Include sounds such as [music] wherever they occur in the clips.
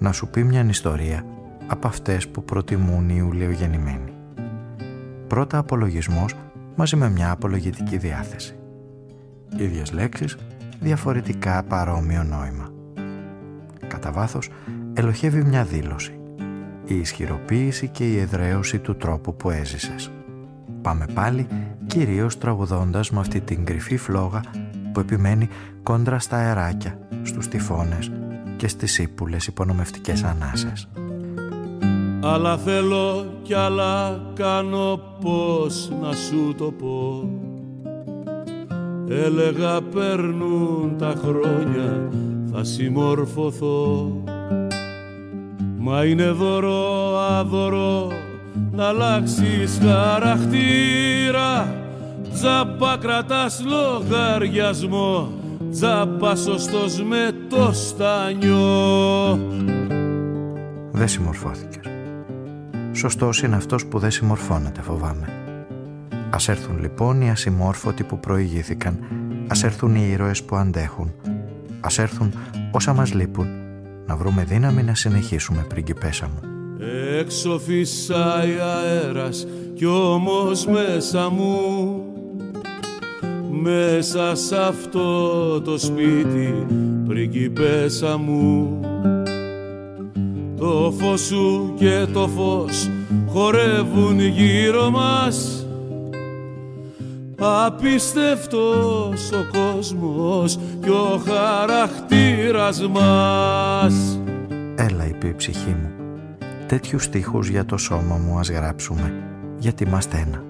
να σου πει μια ιστορία από αυτές που προτιμούν οι ουλαιογεννημένοι. Πρώτα απολογισμός μαζί με μια απολογητική διάθεση. Ίδιες λέξεις, διαφορετικά παρόμοιο νόημα. Κατά βάθος, ελοχεύει μια δήλωση. Η ισχυροποίηση και η εδραίωση του τρόπου που έζησες. Πάμε πάλι κυρίως τραγουδώντας με αυτή την κρυφή φλόγα που επιμένει κόντρα στα αεράκια, στους τυφώνες και στις ύπουλες υπονομευτικές ανάσες. Αλλά θέλω κι άλλα κάνω πώς να σου το πω. Έλεγα περνούν τα χρόνια θα συμμορφωθώ. Μα είναι δωρό αδωρό να αλλάξεις χαρακτήρα. Τζάμπα κρατάς λογαριασμό Τζάμπα σωστός με το στάνιο. Δεν συμμορφώθηκες. Σωστός είναι αυτός που δεν συμμορφώνεται φοβάμαι. Ας έρθουν λοιπόν οι ασυμμόρφωτοι που προηγήθηκαν. Ας έρθουν οι ήρωες που αντέχουν. Ας έρθουν όσα μας λείπουν. Να βρούμε δύναμη να συνεχίσουμε πριγκιπέσα μου. Έξω φυσάει αέρας κι όμως μέσα μου μέσα σ' αυτό το σπίτι πριγκιπέσα μου. Το φως σου και το φως χορεύουν γύρω μας. Απίστευτος ο κόσμος και ο χαρακτήρας μας. Έλα είπε η ψυχή μου. Τέτοιους στίχους για το σώμα μου ας γράψουμε. Γιατί είμαστε ένα.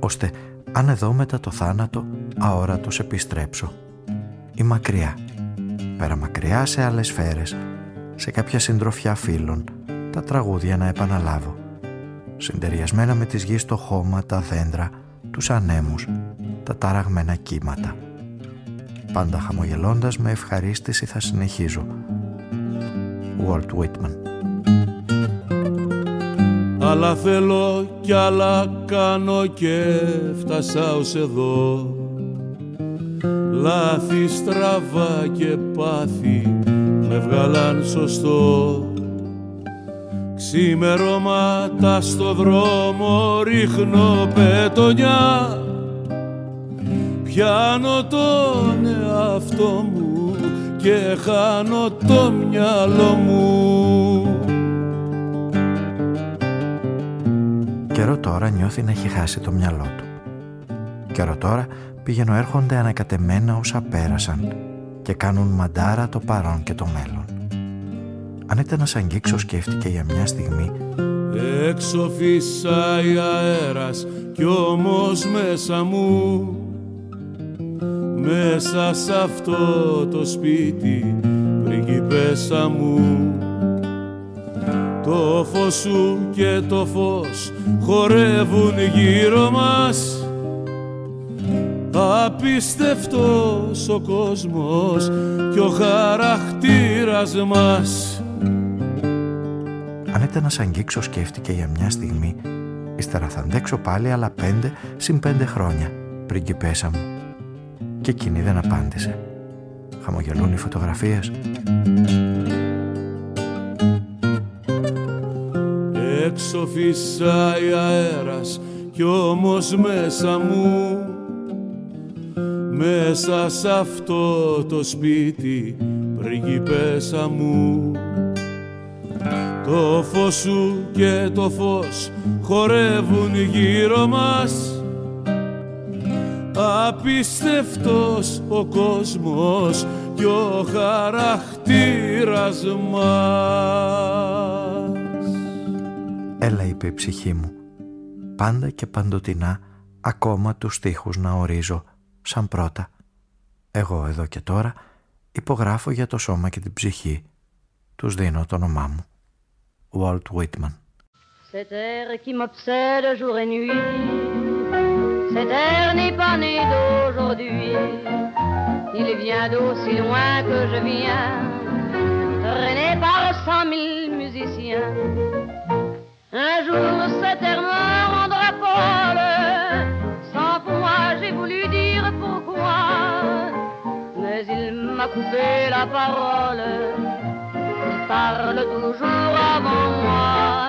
Ώστε αν εδώ μετά το θάνατο αόρατος επιστρέψω ή μακριά. Πέρα μακριά σε άλλες σφαίρες σε κάποια συντροφιά φίλων τα τραγούδια να επαναλάβω. Συντεριασμένα με τις γης το χώμα, τα δέντρα τους ανέμους, τα ταραγμένα κύματα. Πάντα χαμογελώντας με ευχαρίστηση θα συνεχίζω. Walt Whitman αλλά θέλω κι άλλα κάνω και φτάσα ως εδώ. Λάθη στραβά και πάθη με βγάλαν σωστό. Ξημερώματα στο δρόμο ρίχνω πετονιά. Πιάνω τον εαυτό μου και χάνω το μυαλό μου Καιρό τώρα νιώθει να έχει χάσει το μυαλό του. Καιρό τώρα πήγαινο έρχονται ανακατεμένα όσα πέρασαν και κάνουν μαντάρα το παρόν και το μέλλον. Αν ήταν να σ' αγγίξω σκέφτηκε για μια στιγμή Έξω φυσάει αέρας κι όμως μέσα μου μέσα σ' αυτό το σπίτι πριγκιπέσα μου το φως σου και το φως χορεύουν γύρω μας. Απίστευτος ο κόσμος και ο χαρακτήρας μας. Αν ήταν να σ' αγγίξω σκέφτηκε για μια στιγμή. Ύστερα θα αντέξω πάλι άλλα πέντε συν πέντε χρόνια πριγκιπέσα μου. Και εκείνη δεν απάντησε. Χαμογελούν οι φωτογραφίες έξω φυσάει αέρας κι όμως μέσα μου. Μέσα σ' αυτό το σπίτι πριγκιπέσα μου. Το φως σου και το φως χορεύουν γύρω μας. Απίστευτος ο κόσμος και ο χαρακτήρας μας Έλα είπε η ψυχή μου Πάντα και παντοτινά Ακόμα τους στίχους να ορίζω Σαν πρώτα Εγώ εδώ και τώρα Υπογράφω για το σώμα και την ψυχή Τους δίνω το όνομά μου. Walt Whitman. Cet air qui m'obsède jour et nuit, cet air n'est pas né d'aujourd'hui. Il vient d'aussi loin que je viens, traîné par cent mille musiciens. Un jour cet air me rendra folle, sans moi j'ai voulu dire pourquoi, mais il m'a coupé la parole. Parle toujours avant moi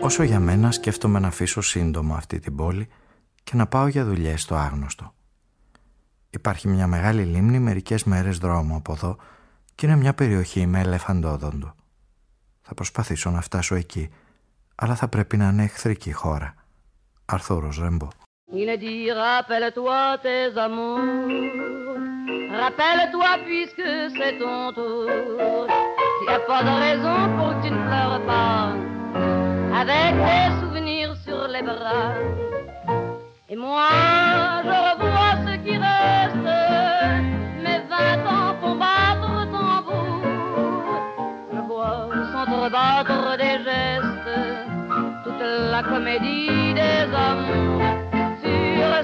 Όσο για μένα σκέφτομαι να αφήσω σύντομα αυτή την πόλη και να πάω για δουλειές στο άγνωστο. Υπάρχει μια μεγάλη λίμνη μερικές μέρες δρόμο από εδώ και είναι μια περιοχή με ελεφαντόδοντο. Θα προσπαθήσω να φτάσω εκεί, αλλά θα πρέπει να είναι εχθρική χώρα. Αρθούρος Ρέμπο. Il dit rappelle-toi tes amours, rappelle-toi puisque c'est ton tour. N'y a pas de raison pour que tu ne pleures pas, avec tes souvenirs sur les bras. Et moi, je revois ce qui reste, mes vingt ans font battre tambour. Je vois s'entrebattre des gestes, toute la comédie des amours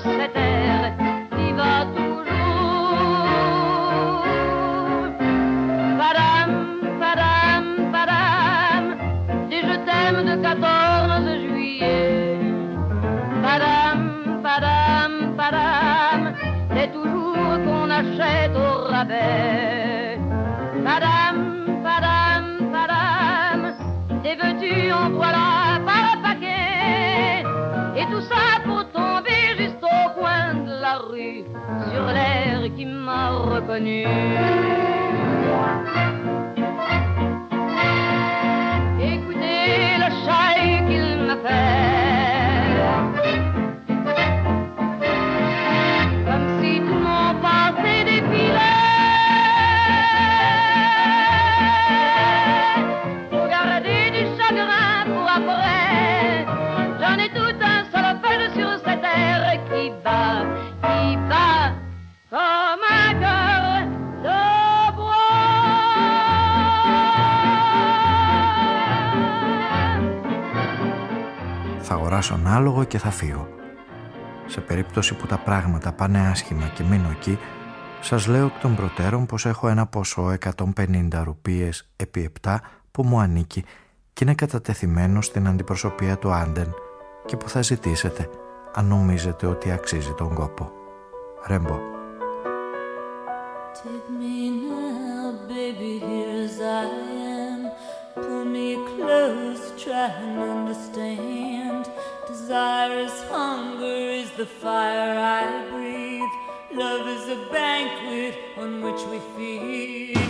cette terre l'air qui m'a reconnu. Θα αγοράσω ένα άλογο και θα φύγω. Σε περίπτωση που τα πράγματα πάνε άσχημα και μείνω εκεί, σας λέω εκ των προτέρων πως έχω ένα ποσό 150 ρουπίες επί 7 που μου ανήκει και είναι κατατεθειμένος στην αντιπροσωπεία του Άντεν και που θα ζητήσετε αν νομίζετε ότι αξίζει τον κόπο. Ρέμπο. Take me now, baby, here as I am. Pull me close, try and understand. Desire is hunger, is the fire I breathe. Love is a banquet on which we feed.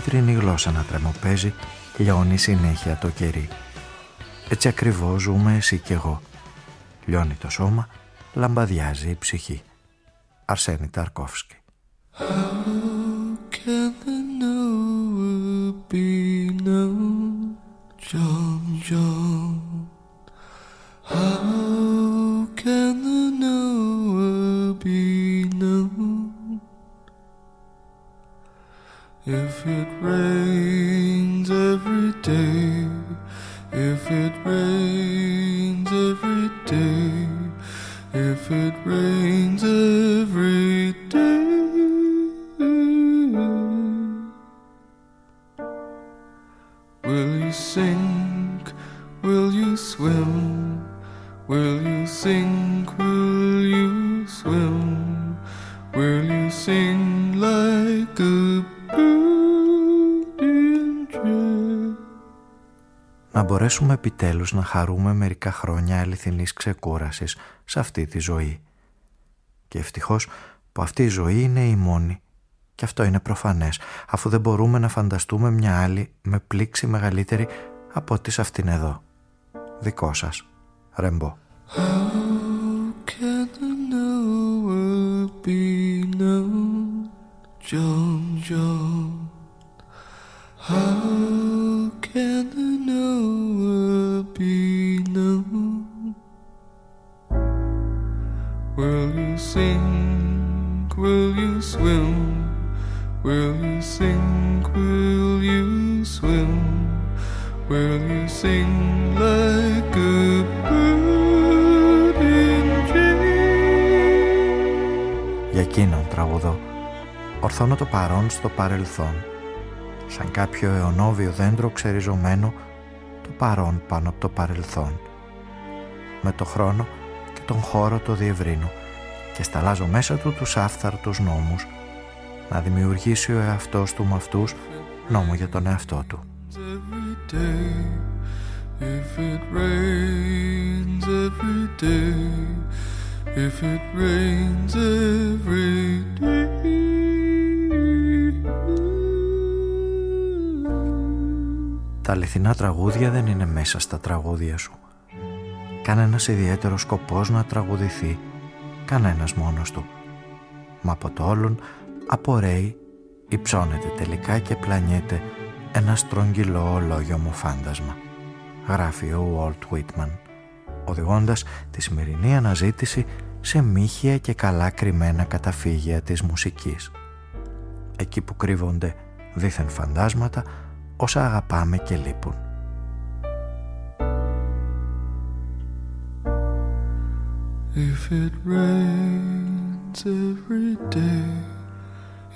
Κίτρινη γλώσσα να τρεμοπαίζει, λιώνει συνέχεια το κερί. Έτσι ακριβώς ζούμε εσύ και εγώ. Λιώνει το σώμα, λαμπαδιάζει η ψυχή. Αρσένη Ταρκόφσκι. If it rains every day, if it rains every day, if it rains μπορέσουμε επιτέλους να χαρούμε μερικά χρόνια αληθινής ξεκούρασης σε αυτή τη ζωή. Και ευτυχώς που αυτή η ζωή είναι η μόνη. Και αυτό είναι προφανές, αφού δεν μπορούμε να φανταστούμε μια άλλη με πλήξη μεγαλύτερη από ό,τι σε αυτήν εδώ. Δικό σας, Ρεμπό. John, John, Will you sing? Will you swim? Will you sing? Will you swim? Will you sing like a bird in dream? Για εκείνον τραγουδό ορθώνω το παρόν στο παρελθόν. Σαν κάποιο αιωνόβιο δέντρο ξεριζωμένο, το παρόν πάνω από το παρελθόν. Με το χρόνο και τον χώρο το διευρύνω και σταλάζω μέσα του τους άφθαρτους νόμους να δημιουργήσει ο εαυτός του με αυτούς νόμο για τον εαυτό του. If it rains every day, if it rains every day. Τα αληθινά τραγούδια δεν είναι μέσα στα τραγούδια σου. Κανένας ιδιαίτερος σκοπός να τραγουδηθεί, κανένας μόνος του. Μα από το όλον απορρέει, υψώνεται τελικά και πλανιέται ένα στρογγυλό μου φάντασμα. Γράφει ο Walt Whitman, οδηγώντας τη σημερινή αναζήτηση σε μύχια και καλά κρυμμένα καταφύγια της μουσικής. Εκεί που κρύβονται δίθεν φαντάσματα όσα αγαπάμε και λείπουν. If it rains every day,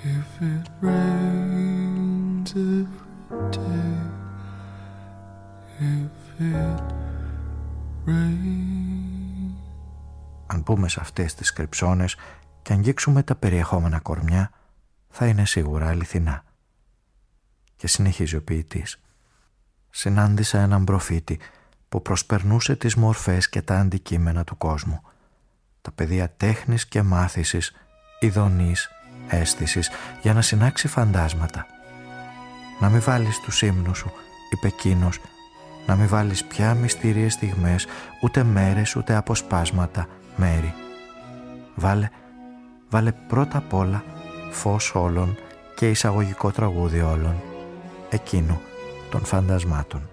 if it rains every day, if it rains... Αν πούμε σε αυτές τις κρυψώνες και αγγίξουμε τα περιεχόμενα κορμιά, θα είναι σίγουρα αληθινά. Και συνεχίζει ο ποιητής. Συνάντησα έναν προφήτη που προσπερνούσε τις μορφές και τα αντικείμενα του κόσμου. Τα πεδία τέχνης και μάθησης, ειδονής, αίσθησης για να συνάξει φαντάσματα. Να μην βάλεις τους ύμνους σου, είπε εκείνος, να μην βάλεις πια μυστήριες στιγμές, ούτε μέρες, ούτε αποσπάσματα, μέρη. Βάλε, βάλε πρώτα απ' όλα φως όλων και εισαγωγικό τραγούδι όλων εκείνο των φαντασμάτων.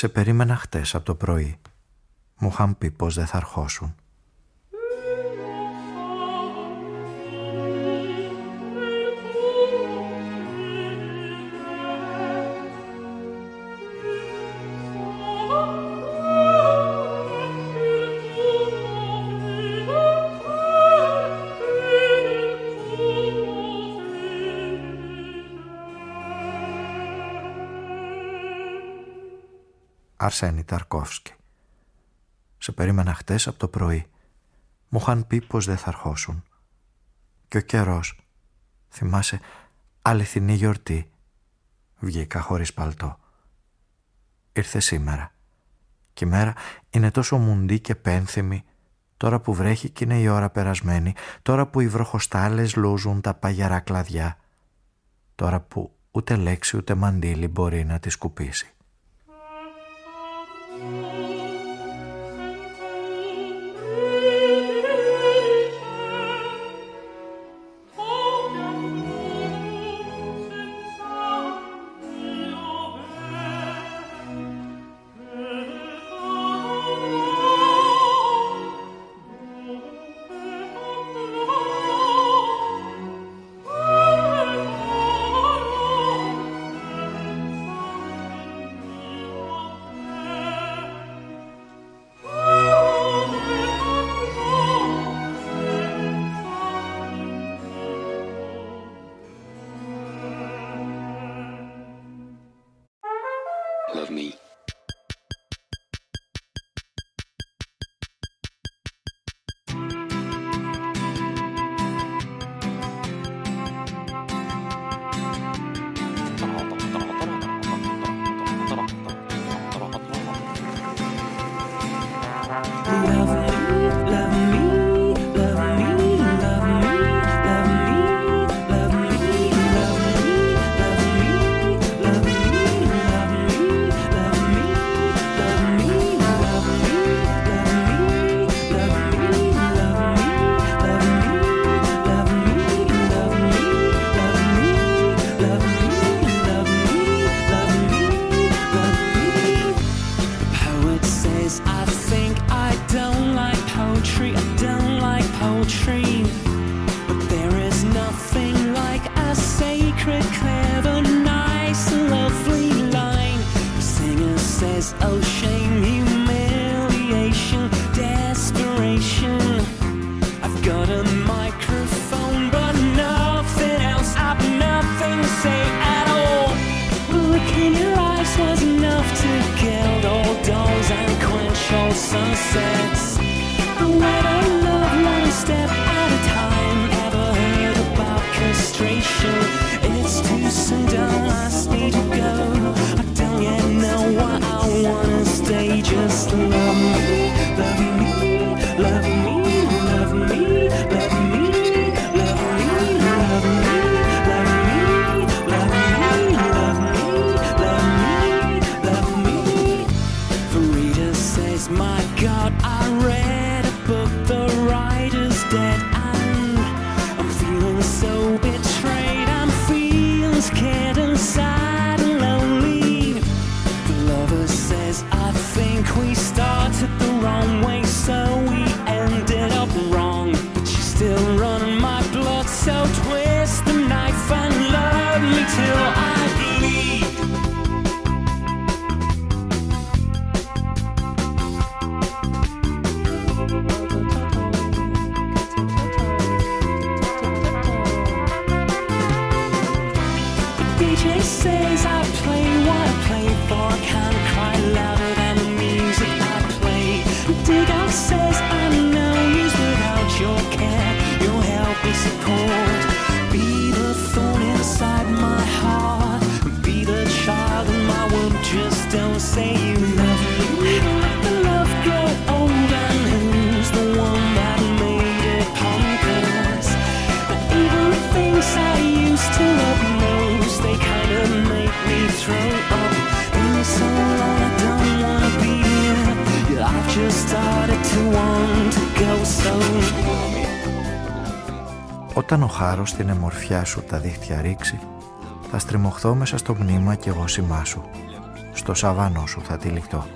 Σε περίμενα χτες από το πρωί. Μου είχαν πει πως δεν θα αρχώσουν. Αρσένη Ταρκόφσκι. Σε περίμενα χτες από το πρωί. Μου είχαν πει πως δεν θα αρχώσουν. Και ο καιρός. Θυμάσαι αληθινή γιορτή. Βγήκα χωρίς παλτό. Ήρθε σήμερα. Και η μέρα είναι τόσο μουντή και πένθυμη τώρα που βρέχει και είναι η ώρα περασμένη, τώρα που οι βροχοστάλες λούζουν τα παγιαρά κλαδιά, τώρα που ούτε λέξη ούτε μαντίλι μπορεί να τη σκουπίσει. Thank you. think we started the wrong way, so Όταν ο χάρος στην εμορφιά σου τα δίχτυα ρίξει, θα στριμωχθώ μέσα στο μνήμα κι εγώ σημά σου. στο σαβάνο σου θα τυλιχτώ.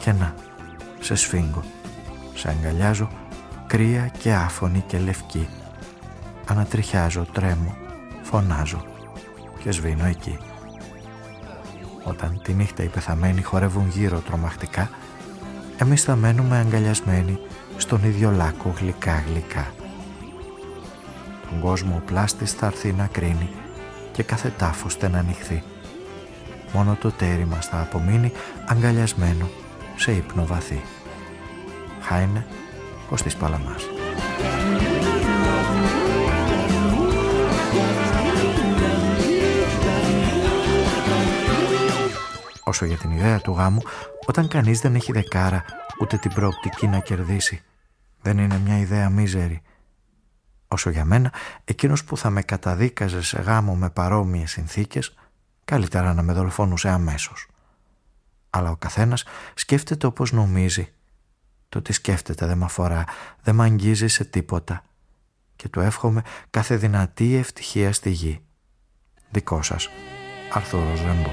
Και να, σε σφίγγω, σε αγκαλιάζω, κρύα και άφωνη και λευκή. Ανατριχιάζω, τρέμω, φωνάζω και σβήνω εκεί. Όταν τη νύχτα οι πεθαμένοι χορεύουν γύρω τρομακτικά, εμείς θα μένουμε αγκαλιασμένοι στον ίδιο λάκκο γλυκά γλυκά. Τον κόσμο ο πλάστης θα έρθει να κρίνει και κάθε τάφος να ανοιχθεί. Μόνο το τέρι μας θα απομείνει αγκαλιασμένο σε ύπνο βαθύ. Χάινε Κωστής Παλαμάς. Όσο για την ιδέα του γάμου, όταν κανείς δεν έχει δεκάρα ούτε την προοπτική να κερδίσει, δεν είναι μια ιδέα μίζερη. Όσο για μένα, εκείνος που θα με καταδίκαζε σε γάμο με παρόμοιες συνθήκες, καλύτερα να με δολοφόνουσε αμέσως. Αλλά ο καθένας σκέφτεται όπως νομίζει. Το τι σκέφτεται δεν με αφορά, δεν με αγγίζει σε τίποτα. Και του εύχομαι κάθε δυνατή ευτυχία στη γη. Δικό σας, Αρθούρος Ρεμπό.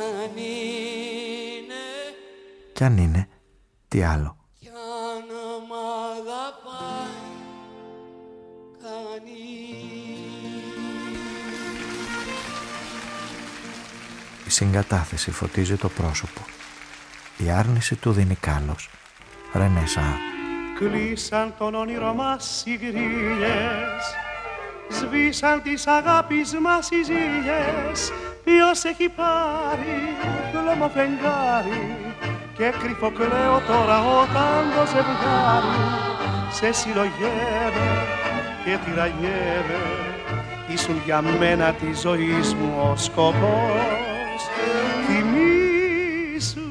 Αν είναι. Κι αν είναι, τι άλλο. Κι αν μ' αγαπάει Η συγκατάθεση φωτίζει το πρόσωπο. Η άρνηση του δίνει κάλος. Ρενέσα Κλείσαν τον όνειρο μας οι γρίλες Σβήσαν τις αγάπης μας οι ζήλιες. Ποιος έχει πάρει χλωμό φεγγάρι και κρυφό κλαίω τώρα όταν το ζευγάρι. Σε συλλογεύε και τυραγεύε ήσουν για μένα τη ζωής μου ο σκοπός. Θυμήσου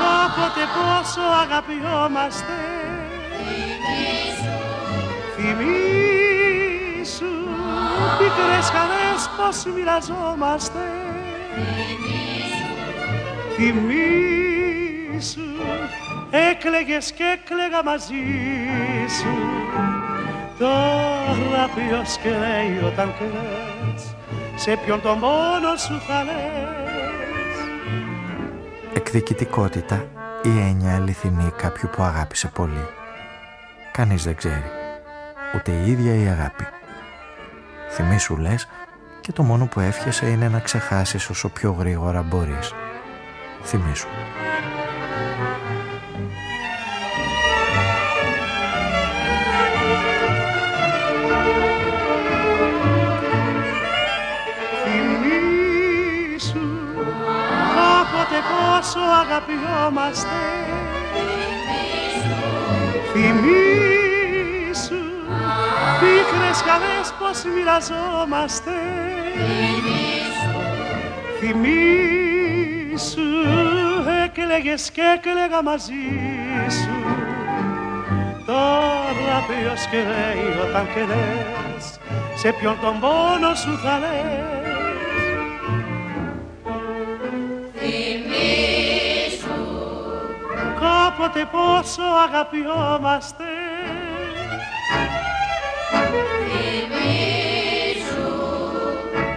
κάποτε πόσο αγαπιόμαστε. Θυμήσου. Θυμήσου πικρές χαρές πως μοιραζόμαστε Θυμήσου έκλαιγες και έκλαιγα μαζί σου. Τώρα ποιος κλαίει όταν κλαις Σε ποιον τον πόνο σου θα λες. Εκδικητικότητα ή έννοια αληθινή κάποιου που αγάπησε πολύ. Κανείς δεν ξέρει. Ούτε η ίδια η αγάπη Θυμήσου λες και το μόνο που εύχεσαι είναι να ξεχάσεις όσο πιο γρήγορα μπορείς. Θυμήσου. Θυμήσου κάποτε πόσο αγαπιόμαστε Θυμήσου πίκρες χαρές πως μοιραζόμαστε. Θυμήσου έκλαιγες και έκλαιγα μαζί σου. Τώρα ποιος κλαίει όταν κλαις Σε ποιον τον πόνο σου θα λες. Θυμήσου. Κάποτε πόσο αγαπιόμαστε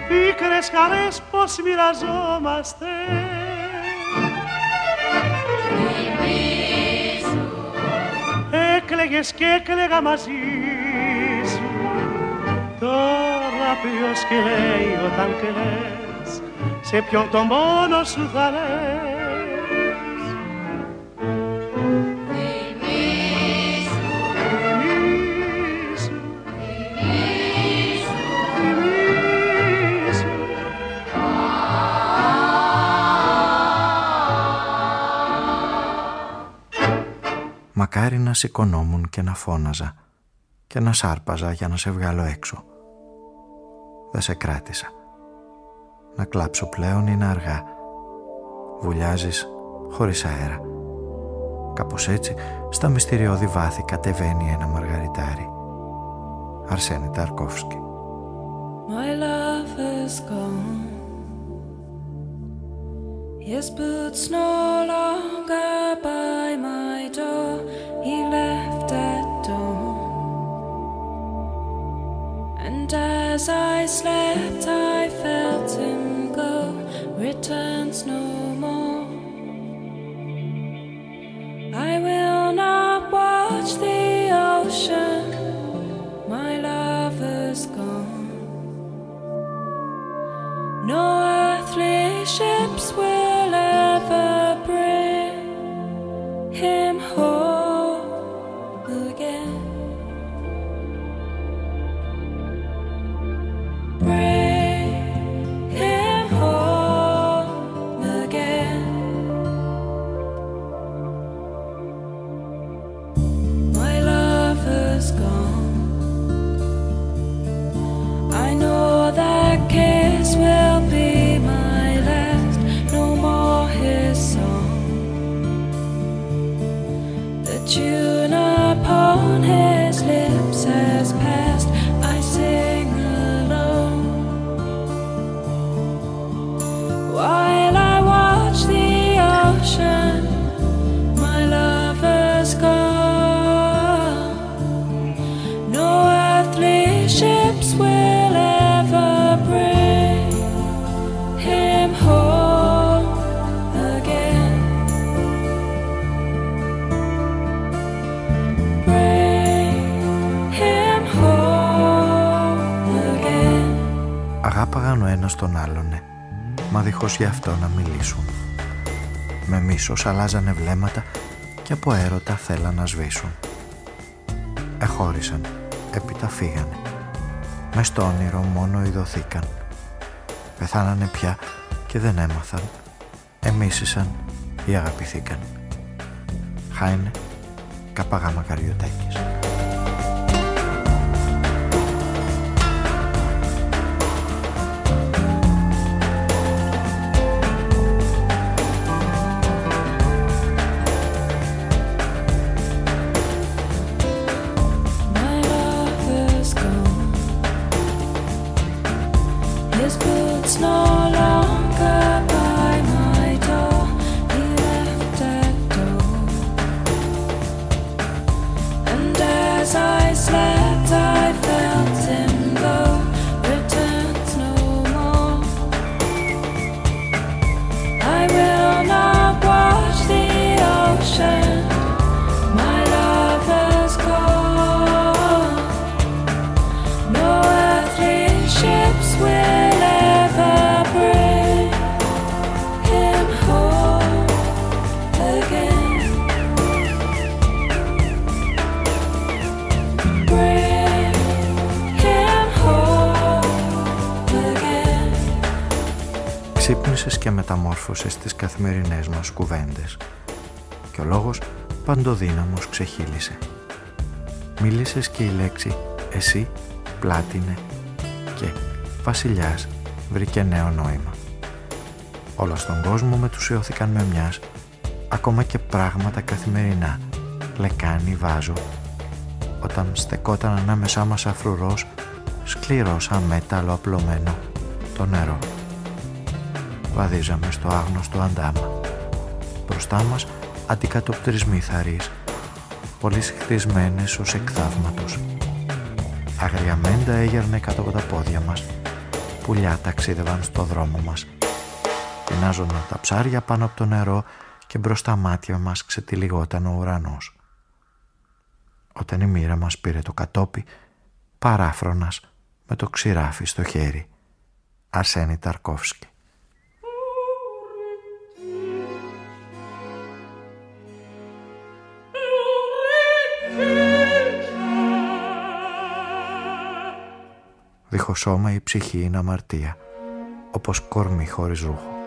πίκρες χαρές πως μοιραζόμαστε. Έκλαιγες και έκλαιγα μαζί σου. Τώρα κάποιος κλαίει όταν κλαις σε ποιον το μόνο σου θα λες Μακάρι να σηκωνόμουν και να φώναζα και να σάρπαζα για να σε βγάλω έξω. Δεν σε κράτησα. Να κλάψω πλέον είναι αργά. Βουλιάζεις χωρίς αέρα. Κάπως έτσι, στα μυστηριώδη βάθη κατεβαίνει ένα μαργαριτάρι. Αρσένη Ταρκόφσκι. My love is gone His boots no longer by my door. He left at dawn And as I slept I felt him go. Returns no more. I will not watch the ocean. My lover's gone. No earthly ships will μα δίχως γι' αυτό να μιλήσουν. Με μίσος αλλάζανε βλέμματα και από έρωτα θέλαν να σβήσουν. Εχώρισαν, έπειτα φύγανε. Μες στο όνειρο μόνο ειδωθήκαν. Πεθάνανε πια και δεν έμαθαν. Εμίσησαν ή αγαπηθήκαν. Χάινε, καπαγάμα καριωτέκης. Παντοδύναμος ξεχύλισε. Μίλησες και η λέξη «εσύ» πλάτινε και «βασιλιάς» βρήκε νέο νόημα. Όλα στον κόσμο μετουσιώθηκαν με μιας, ακόμα και πράγματα καθημερινά, λεκάνη βάζω, όταν στεκόταν ανάμεσά μας αφρουρός, σκληρός σαν μέταλλο απλωμένο, το νερό. Βαδίζαμε στο άγνωστο αντάμα. Μπροστά μας αντικατοπτρισμοί θαρείς, πολύ χτισμένες ως εκθαύματος. Αγριαμέντα έγερνε κάτω από τα πόδια μας. Πουλιά ταξίδευαν στο δρόμο μας. Τεινάζονταν τα ψάρια πάνω από το νερό και μπροστά μάτια μας ξετυλιγόταν ο ουρανός. Όταν η μοίρα μας πήρε το κατόπι, παράφρονας με το ξηράφι στο χέρι. Αρσένη Ταρκόφσκι. Σώμα η ψυχή είναι αμαρτία, όπως κορμί χωρίς ρούχο.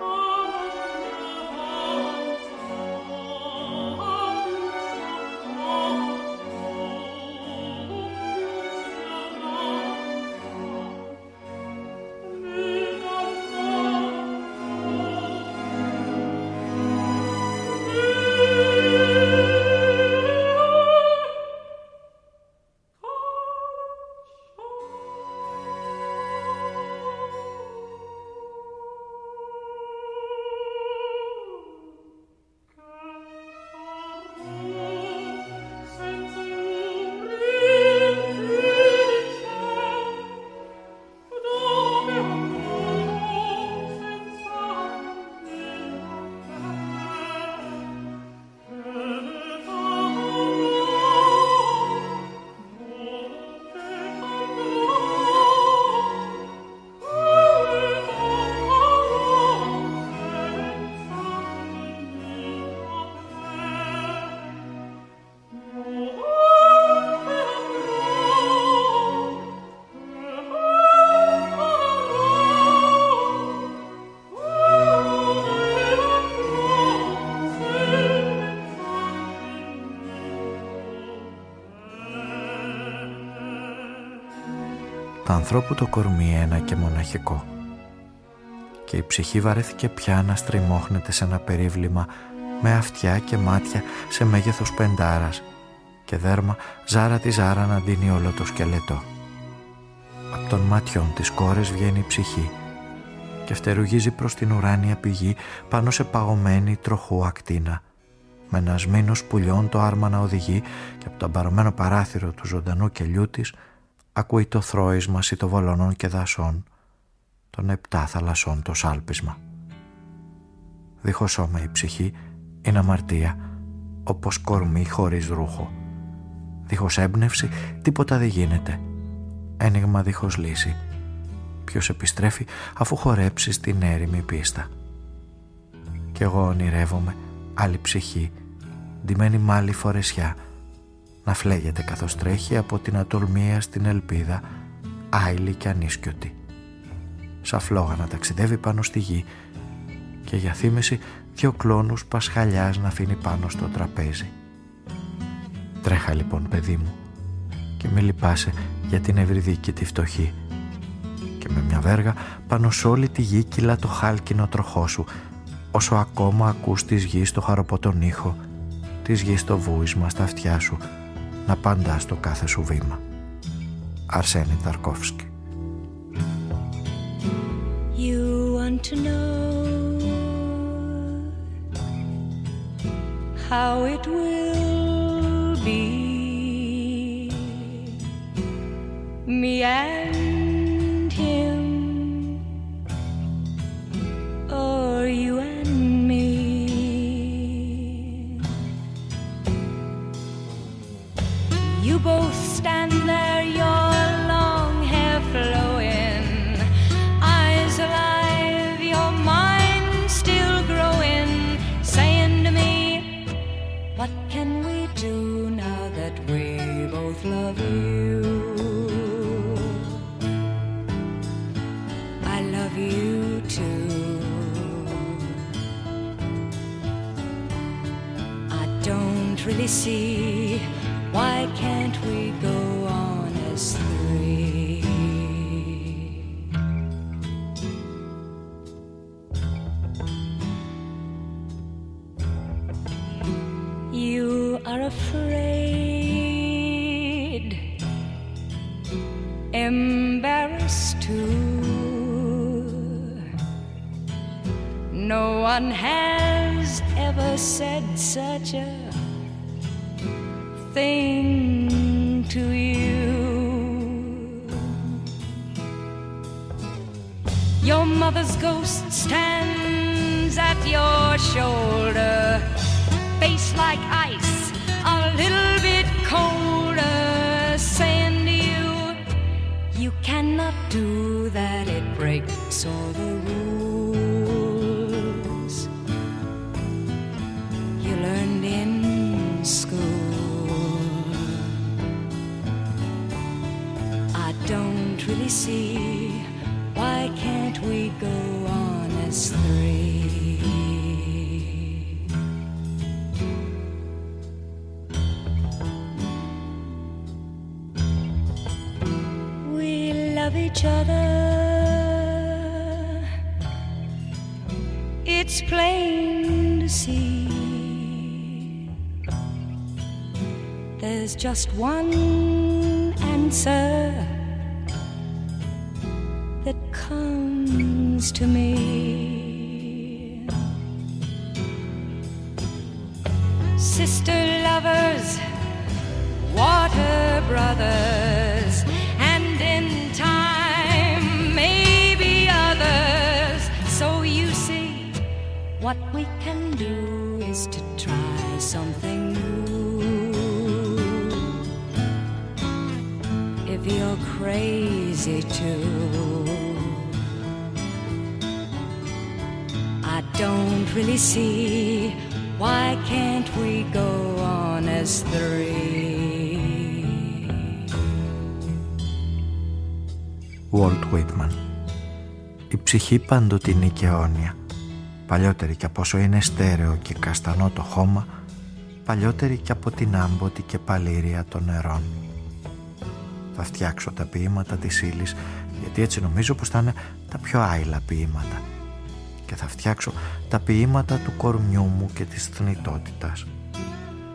Ανθρώπου το κορμί ένα και μοναχικό και η ψυχή βαρέθηκε πια να στριμώχνεται σε ένα περίβλημα με αυτιά και μάτια σε μέγεθος πεντάρας και δέρμα ζάρα τη ζάρα να ντύνει όλο το σκελετό. Απ' των μάτιων της κόρες βγαίνει η ψυχή και φτερουγίζει προς την ουράνια πηγή πάνω σε παγωμένη τροχού ακτίνα με ένας σμήνος πουλιών το άρμα να οδηγεί και από το αμπαρωμένο παράθυρο του ζωντανού κελιού της ακούει το θρόισμα το βολωνών και δασών, των επτά θαλασσών το σάλπισμα. Δίχως σώμα η ψυχή είναι αμαρτία, όπως κορμί χωρίς ρούχο. Δίχως έμπνευση τίποτα δεν γίνεται. Ένιγμα δίχως λύση. Ποιος επιστρέφει αφού χορέψει στην έρημη πίστα. Κι εγώ ονειρεύομαι άλλη ψυχή, ντυμένη μάλλη φορεσιά, να φλέγεται καθώς τρέχει από την ατολμία στην ελπίδα άειλη και ανίσκιωτη. Σαν φλόγα να ταξιδεύει πάνω στη γη και για θύμεση δυο κλόνους πασχαλιάς να αφήνει πάνω στο τραπέζι. Τρέχα λοιπόν παιδί μου και με λυπάσαι για την ευρυδίκη τη φτωχή και με μια βέργα πάνω σ' όλη τη γη κυλά το χάλκινο τροχό σου όσο ακόμα ακούς της γης το χαροποτον ήχο της γης το βούισμα στα αυτιά σου να πάντα στο κάθε σου βήμα. Αρσένη Ταρκόφσκι. You want to know how it will be. Me and him. Or stand just one answer that comes to me. Sister lovers, water brothers, and in time, maybe others. So you see, what we can do is to crazy too, I don't really see why can't we go on as three; Walt Whitman. Η ψυχή παντοτινή και αιώνια. Παλιότερη κι από όσο είναι στέρεο και καστανό το χώμα Παλιότερη κι από την άμποτη και παλήρια των νερών Θα φτιάξω τα ποίηματα της ύλη, Γιατί έτσι νομίζω πως θα είναι τα πιο άειλα ποίηματα. Και θα φτιάξω τα ποίηματα του κορμιού μου και της θνητότητας.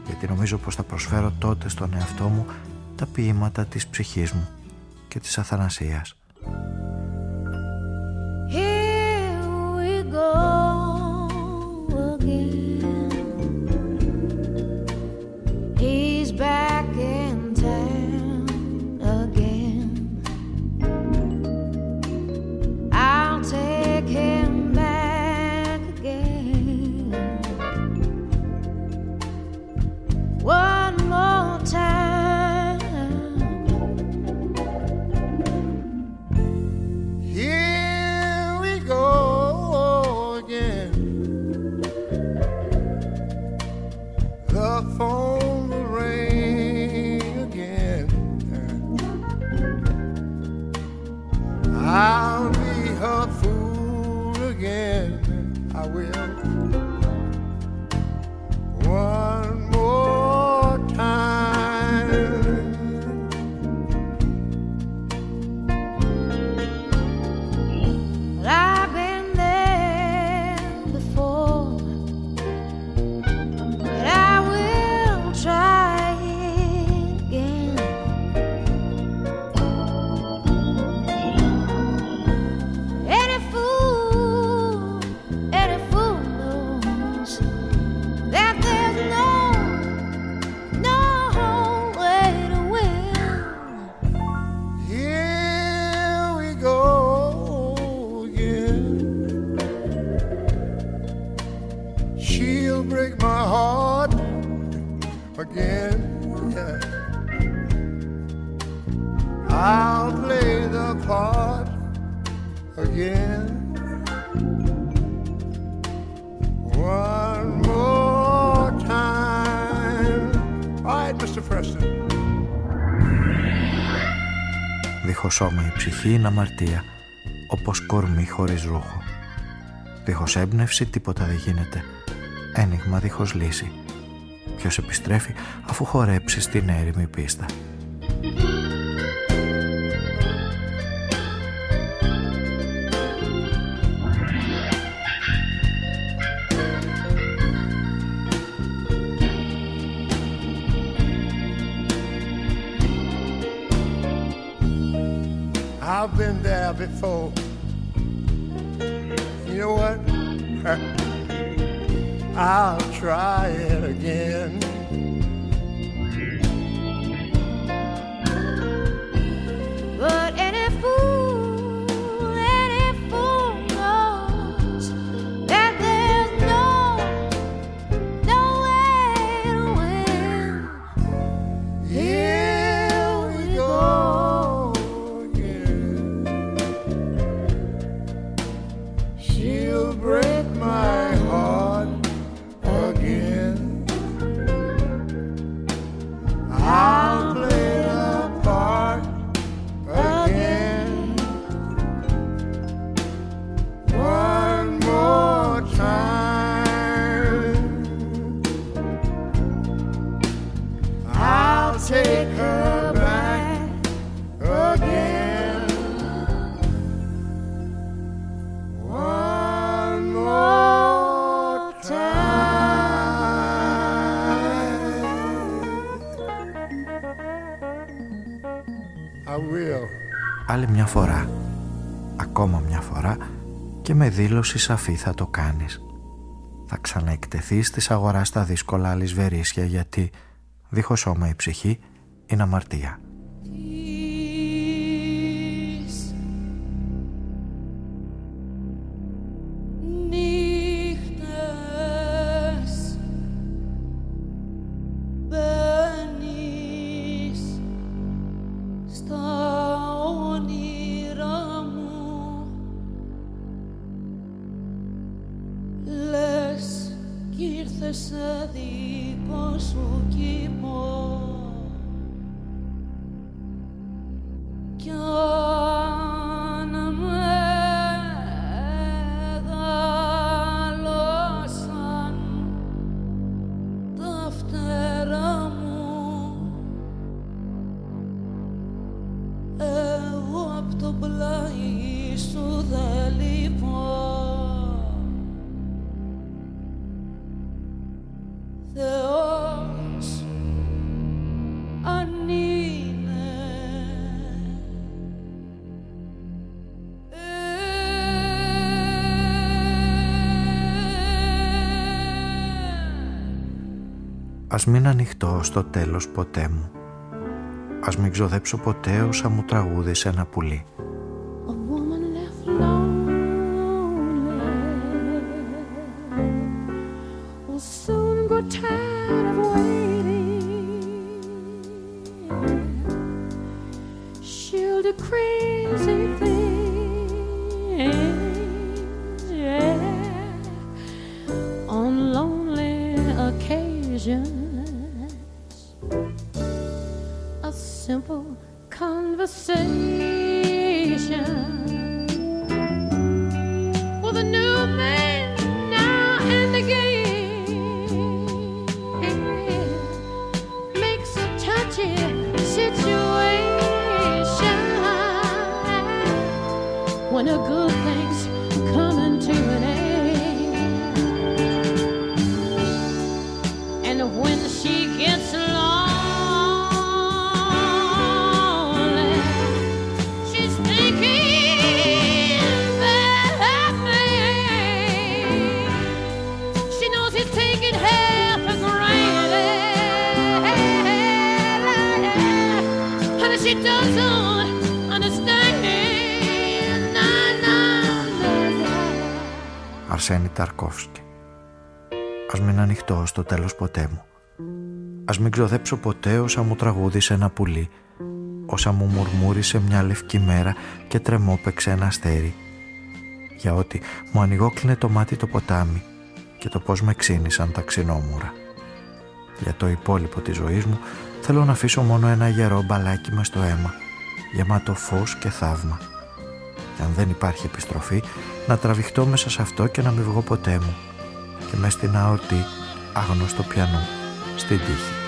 Γιατί νομίζω πως θα προσφέρω τότε στον εαυτό μου τα ποίηματα της ψυχής μου και της αθανασίας. Here we go again. Σώμα η ψυχή είναι αμαρτία, όπως κορμί χωρίς ρούχο. Δίχως έμπνευση τίποτα δεν γίνεται. Ένιγμα δίχως λύση. Ποιος επιστρέφει αφού χορέψει στην έρημη πίστα. I've been there before. You know what? [laughs] I'll try it again. But any fool, Άλλη μια φορά, ακόμα μια φορά και με δήλωση σαφή θα το κάνεις. Θα ξαναεκτεθείς της αγοράς στα δύσκολα αλυσβερίσια γιατί δίχως σώμα η ψυχή είναι αμαρτία. ήρθε σε δικός σου κήπο. Κι Ας μην ανοιχτώ στο τέλος ποτέ μου. Ας μην ξοδέψω ποτέ όσα μου τραγούδισε ένα πουλί. Αρσένη Ταρκόφσκι. Ας μην ανοιχτώ στο τέλος ποτέ μου. Ας μην ξοδέψω ποτέ όσα μου τραγούδισε ένα πουλί, όσα μου μουρμούρισε μια λευκή μέρα και τρεμόπαιξε ένα αστέρι. Για ότι μου ανοιγόκλεινε το μάτι το ποτάμι και το πώς με ξύνησαν τα ξινόμουρα. Για το υπόλοιπο της ζωής μου θέλω να αφήσω μόνο ένα γερό μπαλάκι μες στο αίμα, γεμάτο φως και θαύμα και αν δεν υπάρχει επιστροφή να τραβηχτώ μέσα σε αυτό και να μην βγω ποτέ μου και μες στην αορτή άγνωστο πιανό στην τύχη.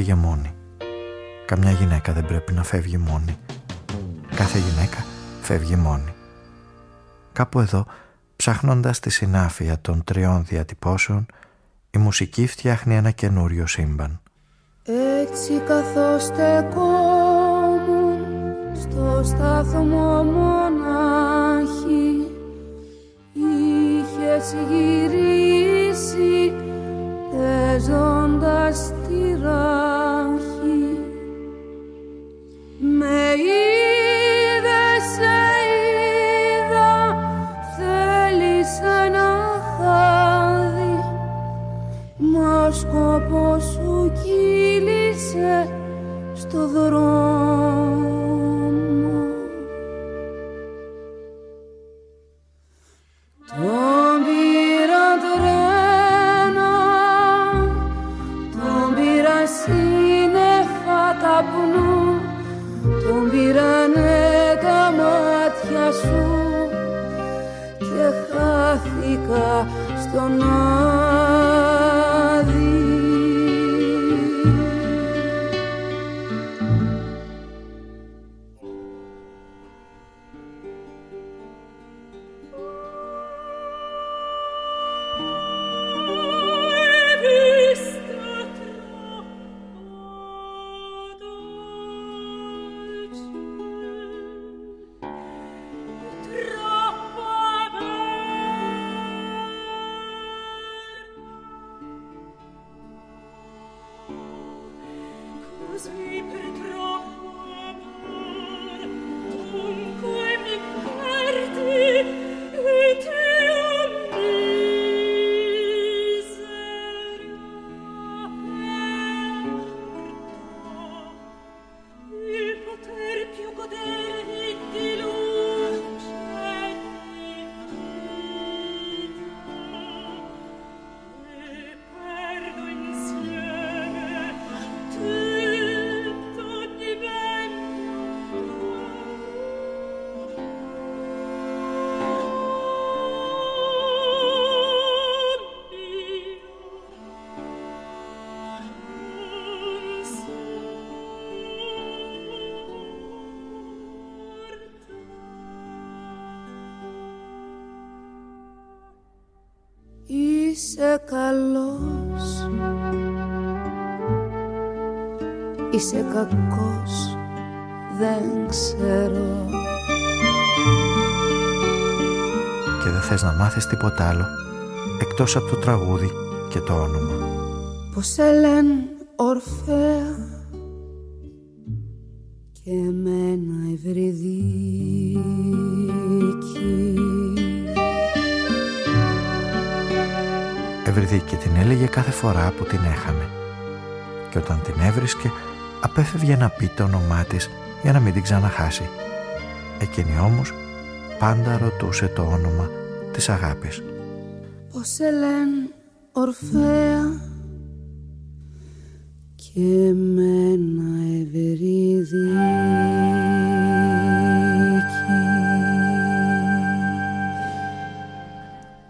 Έφυγε μόνη. Καμιά γυναίκα δεν πρέπει να φεύγει μόνη. Κάθε γυναίκα φεύγει μόνη. Κάπου εδώ, ψάχνοντας τη συνάφεια των τριών διατυπώσεων, η μουσική φτιάχνει ένα καινούριο σύμπαν. Έτσι καθώς στεκόμουν στο σταθμό μονάχη είχες γυρίσει παίζοντας τη ράχη με είδες σε είδα θέλεις ένα χάδι μα ο σκοπός σου κύλησε στο δρόμο στον Είσαι καλός Είσαι κακός Δεν ξέρω Και δεν θες να μάθεις τίποτα άλλο εκτός από το τραγούδι και το όνομα. Πως σε λένε Ορφέα έβρισκε, απέφευγε να πει το όνομά της για να μην την ξαναχάσει. Εκείνη όμως πάντα ρωτούσε το όνομα της αγάπης. Πως σε λένε Ορφέα Και εμένα Ευρυδίκη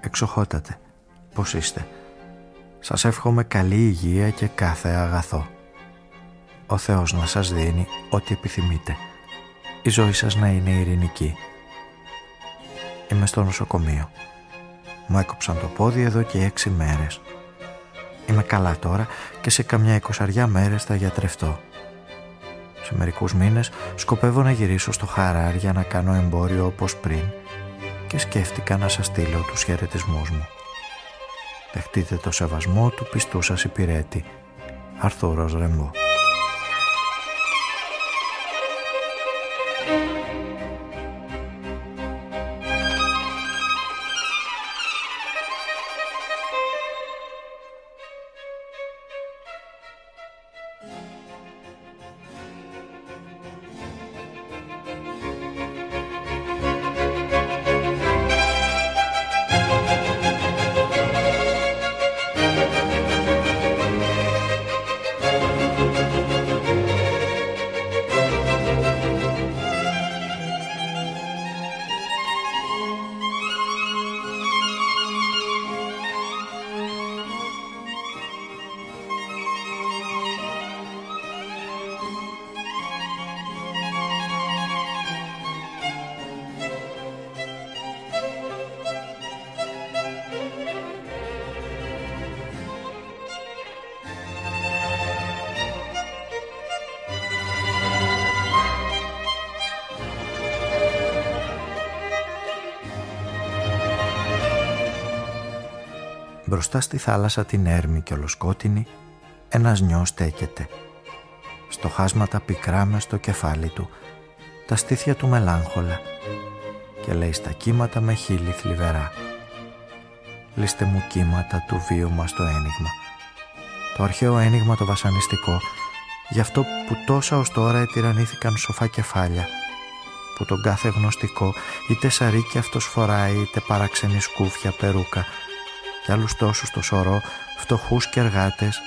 Εξοχότατε, πώς είστε. Σας εύχομαι καλή υγεία και κάθε αγαθό. Ο Θεός να σας δίνει ό,τι επιθυμείτε. Η ζωή σας να είναι ειρηνική. Είμαι στο νοσοκομείο. Μου έκοψαν το πόδι εδώ και έξι μέρες. Είμαι καλά τώρα και σε καμιά εικοσαριά μέρες θα γιατρευτώ. Σε μερικούς μήνες σκοπεύω να γυρίσω στο Χαράρ για να κάνω εμπόριο όπως πριν και σκέφτηκα να σας στείλω τους χαιρετισμούς μου. Δεχτείτε το σεβασμό του πιστού σας υπηρέτη, Αρθούρος Ρεμπό. Μπροστά στη θάλασσα την έρμη και ολοσκότεινη, ένας νιός στέκεται. Στο χάσματα πικρά μες στο κεφάλι του, τα στήθια του μελάγχολα και λέει στα κύματα με χείλη θλιβερά. Λύστε μου κύματα του βίου μας το ένιγμα. Το αρχαίο ένιγμα το βασανιστικό, γι' αυτό που τόσα ως τώρα ετυραννήθηκαν σοφά κεφάλια, που τον κάθε γνωστικό είτε σαρίκι αυτός φοράει είτε παραξενής σκούφια περούκα και άλλους τόσους το σωρό φτωχούς και εργάτες.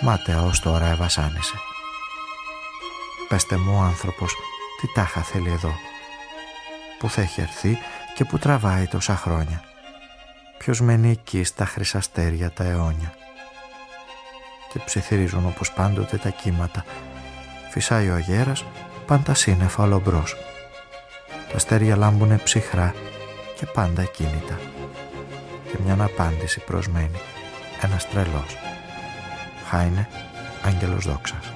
Μάταια ως τώρα εβασάνισε. Πεστε μου ο άνθρωπος τι τάχα θέλει εδώ. Που θα έχει έρθει και που τραβάει τόσα χρόνια. Ποιος μένει εκεί στα χρυσαστέρια τα αιώνια. Και ψιθυρίζουν όπως πάντοτε τα κύματα. Φυσάει ο αγέρας πάντα σύννεφα ολομπρός. Τα αστέρια λάμπουνε ψυχρά και πάντα κίνητα και μια απάντηση προσμένη. Ένας τρελός. Χάινε Άγγελος Δόξας.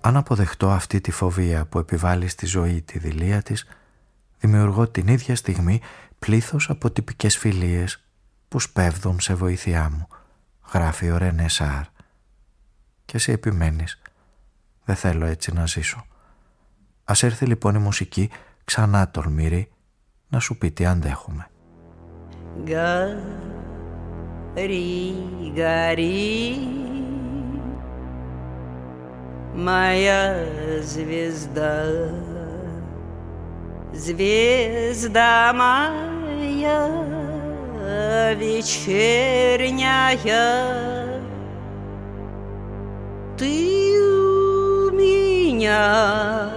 Αν αποδεχτώ αυτή τη φοβία που επιβάλλει στη ζωή τη δηλία της, δημιουργώ την ίδια στιγμή πλήθος από τυπικές φιλίες που σπέβδουν σε βοήθειά μου, γράφει ο Ρενέ Σάρ Και εσύ επιμένεις, δεν θέλω έτσι να ζήσω. Ας έρθει λοιπόν η μουσική ξανά τολμηρή να σου πει τι αντέχουμε. Γκαρί, γκαρί моя звезда, звезда моя вечерняя, Ты у меня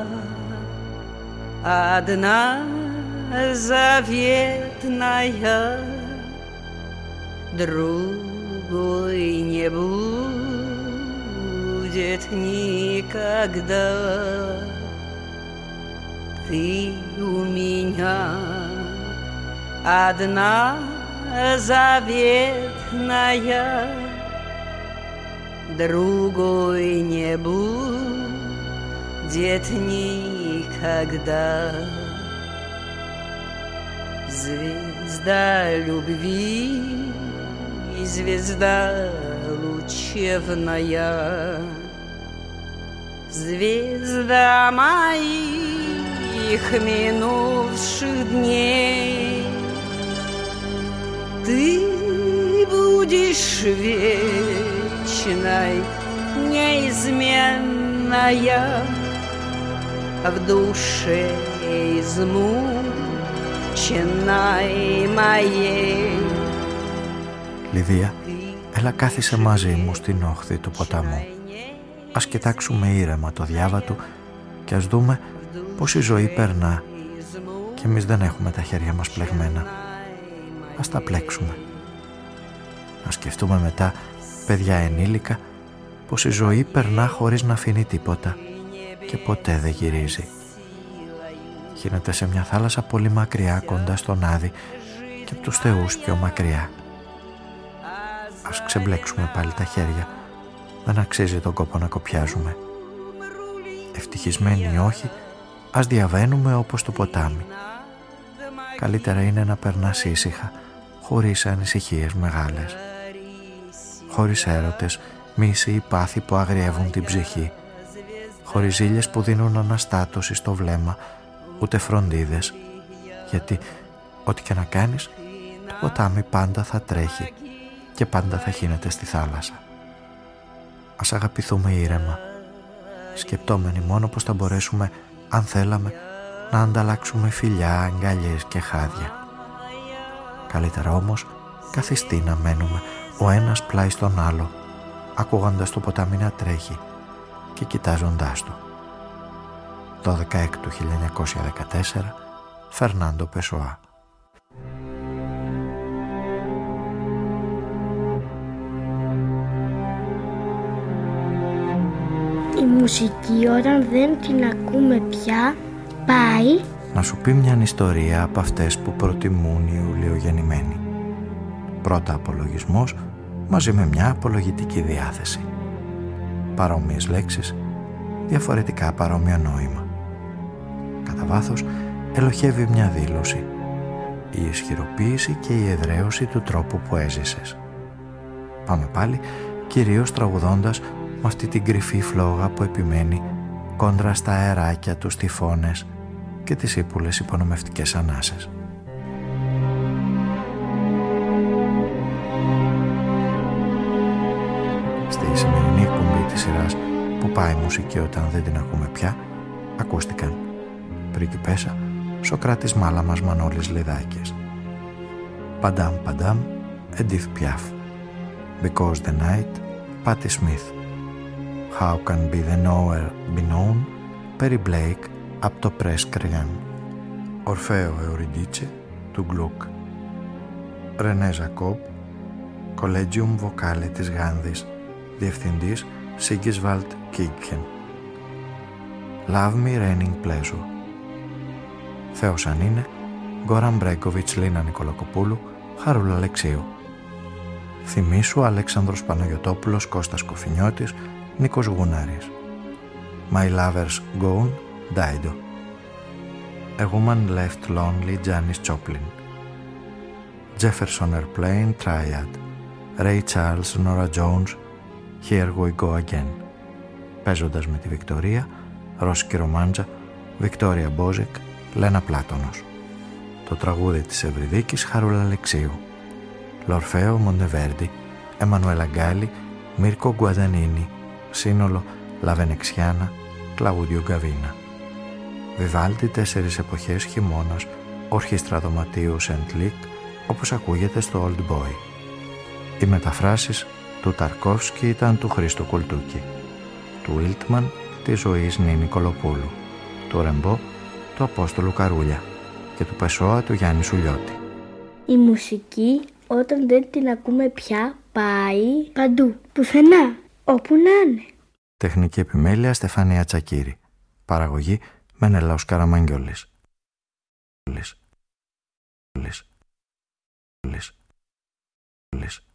одна заветная, другой не будет никогда. Ты у меня одна заветная, другой не будет никогда. Звезда любви, звезда лучевная, Звезда моих минувших дней, Ты будешь вечной, неизменная В душе измученной моей. Λιδία, έλα κάθισε μαζί μου στην όχθη του ποταμού. Ας κοιτάξουμε ήρεμα το διάβα του και ας δούμε πως η ζωή περνά και εμείς δεν έχουμε τα χέρια μας πλεγμένα. Ας τα πλέξουμε. Να σκεφτούμε μετά, παιδιά ενήλικα, πως η ζωή περνά χωρίς να αφήνει τίποτα και ποτέ δεν γυρίζει. Γίνεται σε μια θάλασσα πολύ μακριά κοντά στον Άδη και από τους θεούς πιο μακριά. Ας ξεμπλέξουμε πάλι τα χέρια δεν αξίζει τον κόπο να κοπιάζουμε. Ευτυχισμένοι ή όχι, ας διαβαίνουμε όπως το ποτάμι. Καλύτερα είναι να περνάς ήσυχα, χωρίς ανησυχίες μεγάλες. Χωρίς έρωτες, μίση ή πάθη που αγριεύουν την ψυχή. Χωρίς ζήλιες που δίνουν αναστάτωση στο βλέμμα, ούτε φροντίδες. Γιατί ό,τι και να κάνεις, το ποτάμι πάντα θα τρέχει και πάντα θα χύνεται στη θάλασσα. Ας αγαπηθούμε ήρεμα, σκεπτόμενοι μόνο πως θα μπορέσουμε, αν θέλαμε, να ανταλλάξουμε φιλιά, αγκαλιές και χάδια. Καλύτερα όμως, καθιστεί να μένουμε ο ένας πλάι στον άλλο, ακούγοντας το ποτάμι να τρέχει και κοιτάζοντάς το. Το 16 του 1914, Φερνάντο Πεσοά. μουσική όταν δεν την ακούμε πια πάει να σου πει μια ιστορία από αυτές που προτιμούν οι ουλιογεννημένοι. Πρώτα απολογισμός μαζί με μια απολογητική διάθεση. Παρόμοιες λέξεις, διαφορετικά παρόμοιο νόημα. Κατά βάθος ελοχεύει μια δήλωση η ισχυροποίηση και η εδραίωση του τρόπου που έζησες. Πάμε πάλι κυρίως τραγουδώντας με αυτή την κρυφή φλόγα που επιμένει κόντρα στα αεράκια, τους τυφώνες και τις ύπουλες υπονομευτικές ανάσες. Της σειράς που πάει η μουσική όταν δεν την ακούμε πια ακούστηκαν. Πρίγκιπέσα Σοκράτης Μάλαμας Μανώλης Λιδάκης. Παντάμ Παντάμ Edith Piaf Because the Night Patti Smith. How Can Be The Nowhere Be Known; Perry Blake από το Press Crean Ορφέο Εουριντίτσε του Γκλουκ Ρενέ Ζακόπ Collegium Vocale της Γάνδης. Διευθυντής Σίγκισβαλτ Κίγκεν Love Me Raining Pleasure Θεός αν είναι Γκόραν Μπρέκοβιτς Λίνα Νικολακοπούλου Χαρούλα Αλεξίου. Θυμήσου Αλέξανδρος Παναγιωτόπουλος Κώστας Κοφινιώτης Νίκος Γουνάρης. My Lovers Gone Dido A Woman Left Lonely Janis Joplin. Jefferson Airplane Triad. Ray Charles Nora Jones Here We Go Again παίζοντας με τη Βικτωρία Ρώσκι Ρομάντζα Βικτόρια Μπόζικ Λένα Πλάτωνος. Το τραγούδι της Ευρυδίκης Χαρούλα Αλεξίου. Λορφέο Μοντεβέρντι Εμμανουέλα Γκάλη Μίρκο Γκουαδανίνη Σύνολο Λαβενεξιάνα Κλαούδιο Γκαβίνα. Βιβάλτη τέσσερις εποχές χειμώνας Ορχήστρα δωματίου Σεντ Λίκ όπως ακούγεται στο Old Boy. Οι μεταφράσεις του Ταρκόφσκι ήταν του Χρήστο Κουλτούκη του Ήλτμαν της ζωής Νίνη Κολοπούλου του Ρεμπό του Απόστολου Καρούλια και του Πεσόα του Γιάννη Σουλιώτη. Η μουσική όταν δεν την ακούμε πια πάει παντού, πουθενά, όπου να είναι. Τεχνική επιμέλεια Στεφανία Τσακύρη. Παραγωγή Μενελάους Καραμαγγιόλης. Λης. Λης. Λης. Λης.